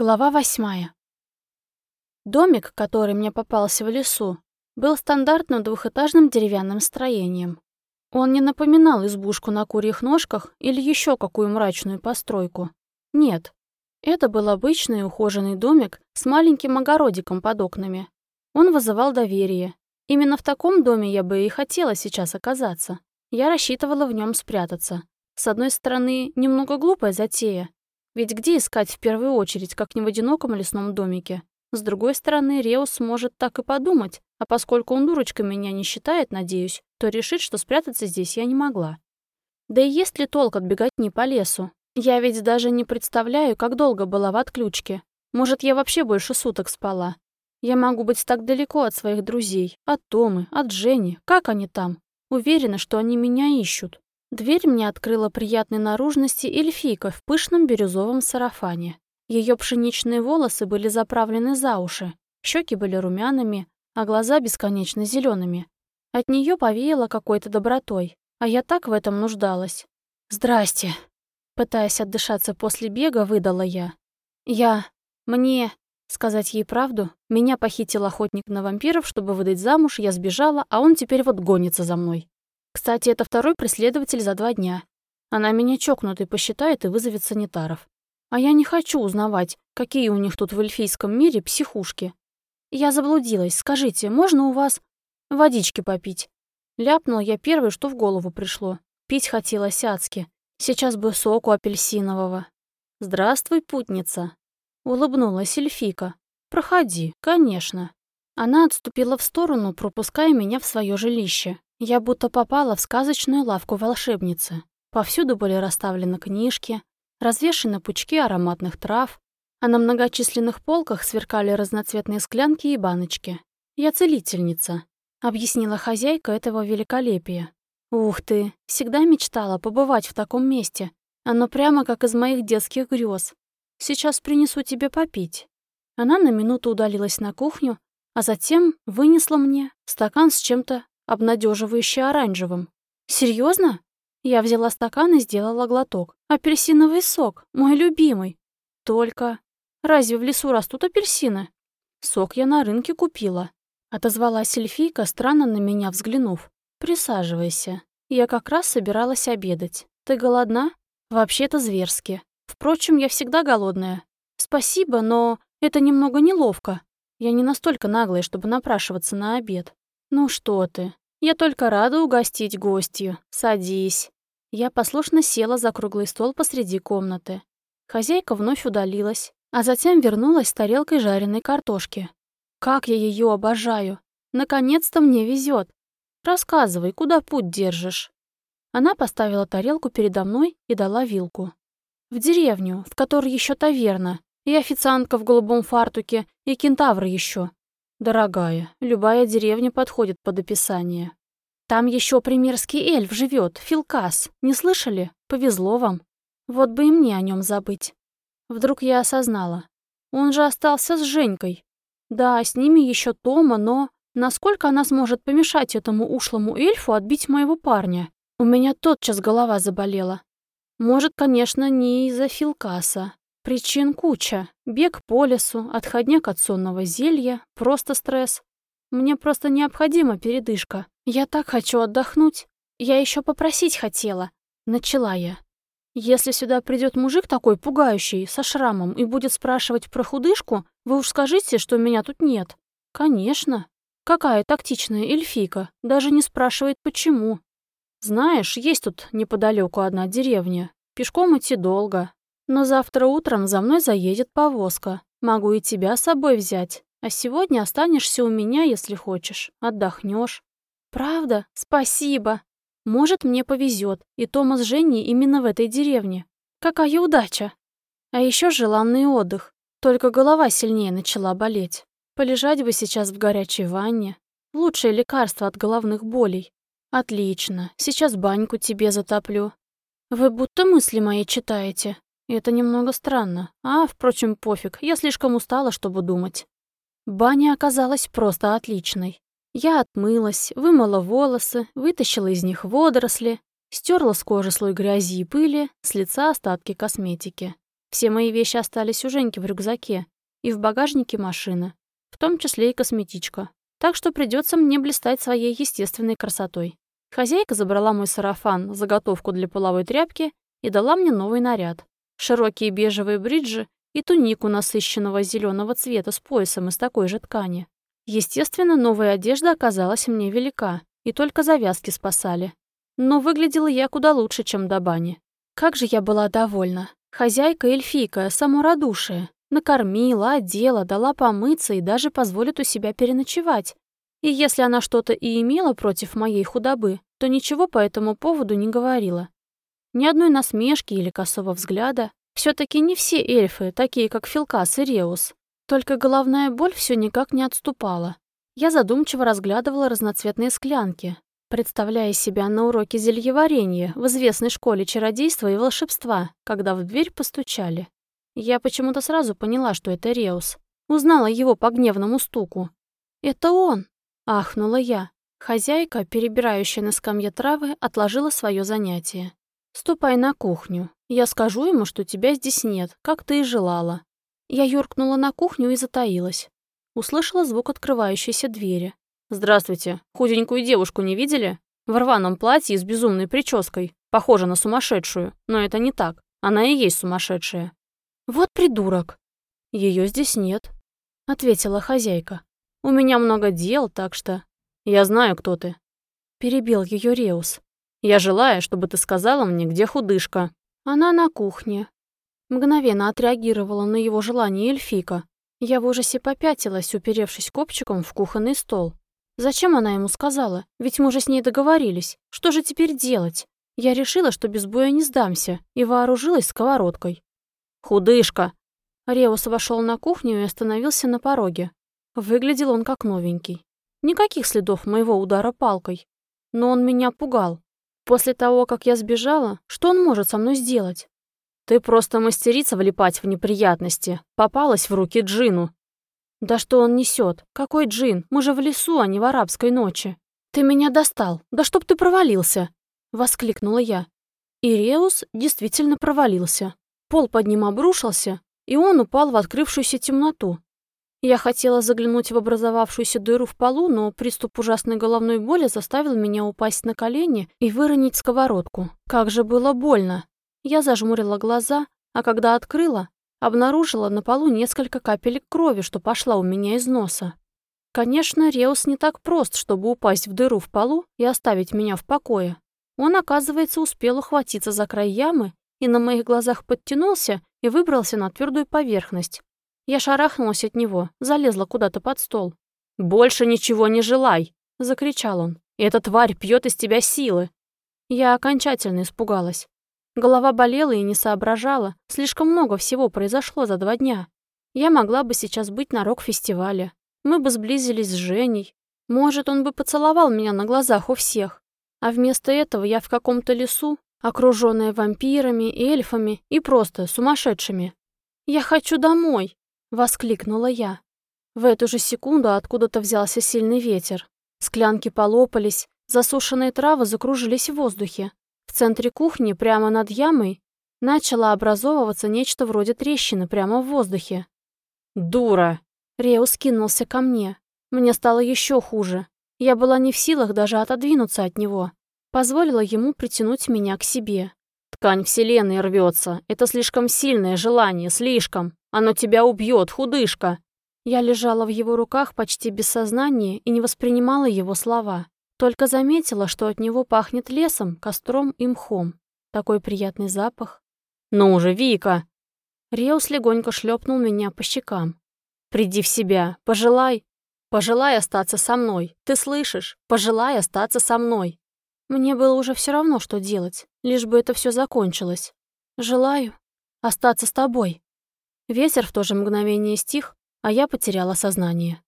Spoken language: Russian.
Глава восьмая. Домик, который мне попался в лесу, был стандартным двухэтажным деревянным строением. Он не напоминал избушку на курьих ножках или еще какую мрачную постройку. Нет, это был обычный ухоженный домик с маленьким огородиком под окнами. Он вызывал доверие. Именно в таком доме я бы и хотела сейчас оказаться. Я рассчитывала в нем спрятаться. С одной стороны, немного глупая затея, ведь где искать в первую очередь, как не в одиноком лесном домике? С другой стороны, Реус может так и подумать, а поскольку он дурочкой меня не считает, надеюсь, то решит, что спрятаться здесь я не могла. Да и есть ли толк отбегать не по лесу? Я ведь даже не представляю, как долго была в отключке. Может, я вообще больше суток спала. Я могу быть так далеко от своих друзей, от Томы, от Жени. Как они там? Уверена, что они меня ищут. Дверь мне открыла приятной наружности эльфийка в пышном бирюзовом сарафане. Ее пшеничные волосы были заправлены за уши, щеки были румяными, а глаза бесконечно зелеными. От нее повеяло какой-то добротой, а я так в этом нуждалась. «Здрасте!» Пытаясь отдышаться после бега, выдала я. «Я... мне...» Сказать ей правду, меня похитил охотник на вампиров, чтобы выдать замуж, я сбежала, а он теперь вот гонится за мной. Кстати, это второй преследователь за два дня. Она меня чокнутой посчитает и вызовет санитаров. А я не хочу узнавать, какие у них тут в эльфийском мире психушки. Я заблудилась. Скажите, можно у вас водички попить? Ляпнула я первое, что в голову пришло. Пить хотелось адски. Сейчас бы соку апельсинового. «Здравствуй, путница!» Улыбнулась эльфика. «Проходи, конечно». Она отступила в сторону, пропуская меня в свое жилище. Я будто попала в сказочную лавку волшебницы. Повсюду были расставлены книжки, развешаны пучки ароматных трав, а на многочисленных полках сверкали разноцветные склянки и баночки. «Я целительница», — объяснила хозяйка этого великолепия. «Ух ты, всегда мечтала побывать в таком месте. Оно прямо как из моих детских грез. Сейчас принесу тебе попить». Она на минуту удалилась на кухню, а затем вынесла мне стакан с чем-то обнадеживающе оранжевым. Серьезно? Я взяла стакан и сделала глоток. Апельсиновый сок, мой любимый. Только... Разве в лесу растут апельсины? Сок я на рынке купила. Отозвалась эльфийка, странно на меня взглянув. «Присаживайся. Я как раз собиралась обедать. Ты голодна? Вообще-то зверски. Впрочем, я всегда голодная. Спасибо, но это немного неловко. Я не настолько наглая, чтобы напрашиваться на обед. «Ну что ты? Я только рада угостить гостью. Садись». Я послушно села за круглый стол посреди комнаты. Хозяйка вновь удалилась, а затем вернулась с тарелкой жареной картошки. Как я ее обожаю! Наконец-то мне везет. Рассказывай, куда путь держишь? Она поставила тарелку передо мной и дала вилку. В деревню, в которой еще таверна, и официантка в голубом фартуке, и кентавр еще. «Дорогая, любая деревня подходит под описание. Там еще примерский эльф живет, Филкас. Не слышали? Повезло вам. Вот бы и мне о нем забыть». Вдруг я осознала. Он же остался с Женькой. Да, с ними еще Тома, но... Насколько она сможет помешать этому ушлому эльфу отбить моего парня? У меня тотчас голова заболела. Может, конечно, не из-за Филкаса. Причин куча. Бег по лесу, отходняк от сонного зелья, просто стресс. Мне просто необходима передышка. Я так хочу отдохнуть. Я еще попросить хотела. Начала я. Если сюда придет мужик такой пугающий, со шрамом, и будет спрашивать про худышку, вы уж скажите, что меня тут нет. Конечно. Какая тактичная эльфийка, даже не спрашивает, почему. Знаешь, есть тут неподалеку одна деревня. Пешком идти долго, но завтра утром за мной заедет повозка. Могу и тебя с собой взять. А сегодня останешься у меня, если хочешь. Отдохнешь. Правда? Спасибо. Может, мне повезет, и Тома с Женей именно в этой деревне. Какая удача. А еще желанный отдых. Только голова сильнее начала болеть. Полежать бы сейчас в горячей ванне. Лучшее лекарство от головных болей. Отлично. Сейчас баньку тебе затоплю. Вы будто мысли мои читаете. Это немного странно. А, впрочем, пофиг, я слишком устала, чтобы думать. Баня оказалась просто отличной. Я отмылась, вымыла волосы, вытащила из них водоросли, стерла с кожи слой грязи и пыли, с лица остатки косметики. Все мои вещи остались у Женьки в рюкзаке и в багажнике машины, в том числе и косметичка. Так что придется мне блистать своей естественной красотой. Хозяйка забрала мой сарафан, заготовку для половой тряпки и дала мне новый наряд. Широкие бежевые бриджи и тунику насыщенного зеленого цвета с поясом из такой же ткани. Естественно, новая одежда оказалась мне велика, и только завязки спасали. Но выглядела я куда лучше, чем до бани. Как же я была довольна. Хозяйка эльфийка, саморадушие. Накормила, одела, дала помыться и даже позволит у себя переночевать. И если она что-то и имела против моей худобы, то ничего по этому поводу не говорила. Ни одной насмешки или косого взгляда. все таки не все эльфы, такие как Филкас и Реус. Только головная боль все никак не отступала. Я задумчиво разглядывала разноцветные склянки, представляя себя на уроке зельеварения в известной школе чародейства и волшебства, когда в дверь постучали. Я почему-то сразу поняла, что это Реус. Узнала его по гневному стуку. «Это он!» — ахнула я. Хозяйка, перебирающая на скамье травы, отложила свое занятие. «Ступай на кухню. Я скажу ему, что тебя здесь нет, как ты и желала». Я юркнула на кухню и затаилась. Услышала звук открывающейся двери. «Здравствуйте. Худенькую девушку не видели? В рваном платье и с безумной прической. Похожа на сумасшедшую. Но это не так. Она и есть сумасшедшая». «Вот придурок». Ее здесь нет», — ответила хозяйка. «У меня много дел, так что...» «Я знаю, кто ты», — перебил ее Реус. «Я желаю, чтобы ты сказала мне, где худышка». «Она на кухне». Мгновенно отреагировала на его желание эльфика. Я в ужасе попятилась, уперевшись копчиком в кухонный стол. Зачем она ему сказала? Ведь мы же с ней договорились. Что же теперь делать? Я решила, что без боя не сдамся, и вооружилась сковородкой. «Худышка!» Реус вошел на кухню и остановился на пороге. Выглядел он как новенький. Никаких следов моего удара палкой. Но он меня пугал. После того, как я сбежала, что он может со мной сделать? Ты просто мастерица влипать в неприятности. Попалась в руки Джину. «Да что он несет? Какой джин? Мы же в лесу, а не в арабской ночи». «Ты меня достал! Да чтоб ты провалился!» — воскликнула я. Иреус действительно провалился. Пол под ним обрушился, и он упал в открывшуюся темноту. Я хотела заглянуть в образовавшуюся дыру в полу, но приступ ужасной головной боли заставил меня упасть на колени и выронить сковородку. Как же было больно! Я зажмурила глаза, а когда открыла, Обнаружила на полу несколько капелек крови, что пошла у меня из носа. Конечно, Реус не так прост, чтобы упасть в дыру в полу и оставить меня в покое. Он, оказывается, успел ухватиться за край ямы и на моих глазах подтянулся и выбрался на твердую поверхность. Я шарахнулась от него, залезла куда-то под стол. «Больше ничего не желай!» — закричал он. «Эта тварь пьет из тебя силы!» Я окончательно испугалась. Голова болела и не соображала. Слишком много всего произошло за два дня. Я могла бы сейчас быть на рок-фестивале. Мы бы сблизились с Женей. Может, он бы поцеловал меня на глазах у всех. А вместо этого я в каком-то лесу, окруженная вампирами, эльфами и просто сумасшедшими. «Я хочу домой!» — воскликнула я. В эту же секунду откуда-то взялся сильный ветер. Склянки полопались, засушенные травы закружились в воздухе. В центре кухни, прямо над ямой, начало образовываться нечто вроде трещины прямо в воздухе. «Дура!» Реус кинулся ко мне. Мне стало еще хуже. Я была не в силах даже отодвинуться от него. Позволила ему притянуть меня к себе. «Ткань вселенной рвется. Это слишком сильное желание, слишком. Оно тебя убьет, худышка!» Я лежала в его руках почти без сознания и не воспринимала его слова. Только заметила, что от него пахнет лесом, костром и мхом. Такой приятный запах. «Ну уже, Вика!» Реус легонько шлепнул меня по щекам. «Приди в себя, пожелай, пожелай остаться со мной. Ты слышишь? Пожелай остаться со мной». Мне было уже все равно, что делать, лишь бы это все закончилось. «Желаю остаться с тобой». Ветер в то же мгновение стих, а я потеряла сознание.